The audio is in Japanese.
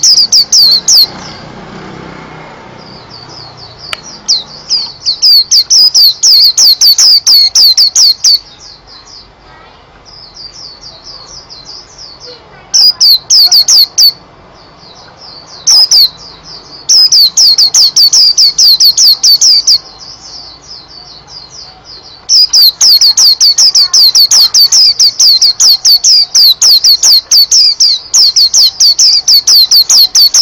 you